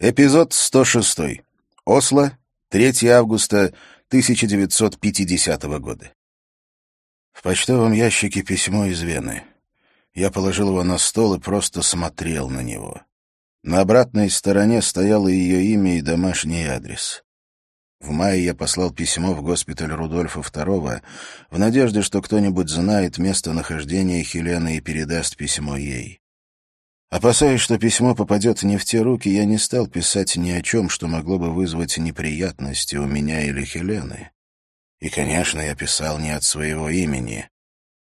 Эпизод 106. Осло, 3 августа 1950 года. В почтовом ящике письмо из Вены. Я положил его на стол и просто смотрел на него. На обратной стороне стояло ее имя и домашний адрес. В мае я послал письмо в госпиталь Рудольфа II в надежде, что кто-нибудь знает местонахождение Хелены и передаст письмо ей. Опасаясь, что письмо попадет не в те руки, я не стал писать ни о чем, что могло бы вызвать неприятности у меня или Хелены. И, конечно, я писал не от своего имени.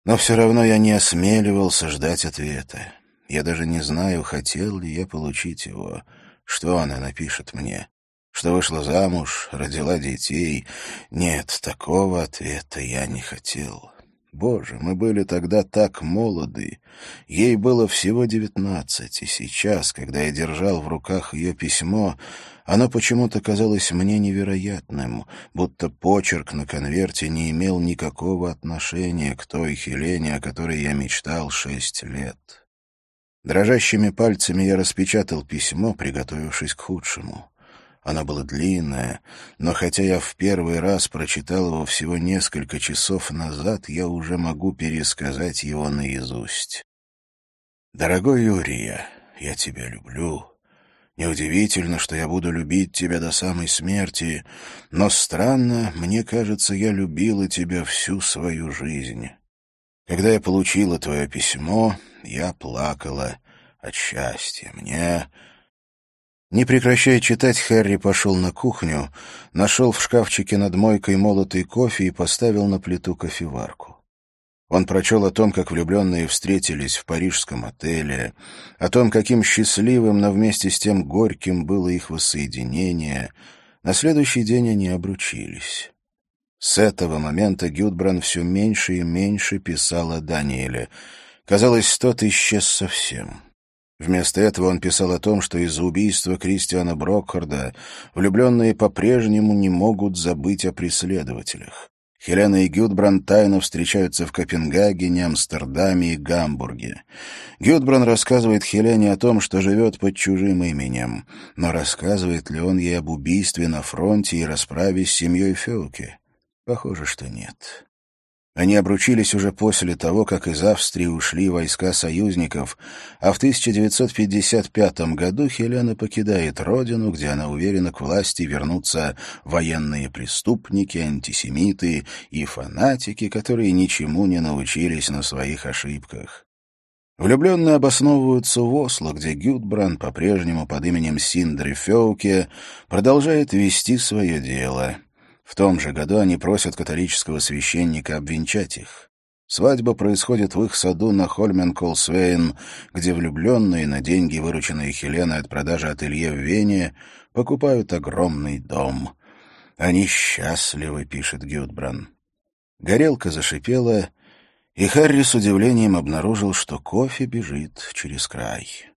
Но все равно я не осмеливался ждать ответа. Я даже не знаю, хотел ли я получить его. Что она напишет мне? Что вышла замуж, родила детей? Нет, такого ответа я не хотел. Боже, мы были тогда так молоды. Ей было всего девятнадцать, и сейчас, когда я держал в руках ее письмо, оно почему-то казалось мне невероятным, будто почерк на конверте не имел никакого отношения к той Хелене, о которой я мечтал шесть лет. Дрожащими пальцами я распечатал письмо, приготовившись к худшему. Оно было длинное, но хотя я в первый раз прочитал его всего несколько часов назад, я уже могу пересказать его наизусть. «Дорогой Юрия, я тебя люблю. Неудивительно, что я буду любить тебя до самой смерти, но странно, мне кажется, я любила тебя всю свою жизнь. Когда я получила твое письмо, я плакала от счастья. Мне не прекращая читать, Харри пошел на кухню, нашел в шкафчике над мойкой молотый кофе и поставил на плиту кофеварку. Он прочел о том, как влюбленные встретились в парижском отеле, о том, каким счастливым, но вместе с тем горьким было их воссоединение. На следующий день они обручились. С этого момента Гюдбран все меньше и меньше писал о Даниэле. Казалось, тот исчез совсем. Вместо этого он писал о том, что из-за убийства Кристиана Брокхарда влюбленные по-прежнему не могут забыть о преследователях. Хелена и Гюдбран тайно встречаются в Копенгагене, Амстердаме и Гамбурге. Гюдбран рассказывает Хелене о том, что живет под чужим именем. Но рассказывает ли он ей об убийстве на фронте и расправе с семьей Феуке? Похоже, что нет. Они обручились уже после того, как из Австрии ушли войска союзников, а в 1955 году Хелена покидает родину, где она уверена, к власти вернутся военные преступники, антисемиты и фанатики, которые ничему не научились на своих ошибках. Влюбленные обосновываются в Осло, где Гюдбран, по-прежнему под именем Синдри Феуке, продолжает вести свое дело — в том же году они просят католического священника обвенчать их. Свадьба происходит в их саду на Хольменколсвейн, где влюбленные на деньги, вырученные Хеленой от продажи ателье в Вене, покупают огромный дом. «Они счастливы», — пишет Гюдбран. Горелка зашипела, и Харри с удивлением обнаружил, что кофе бежит через край.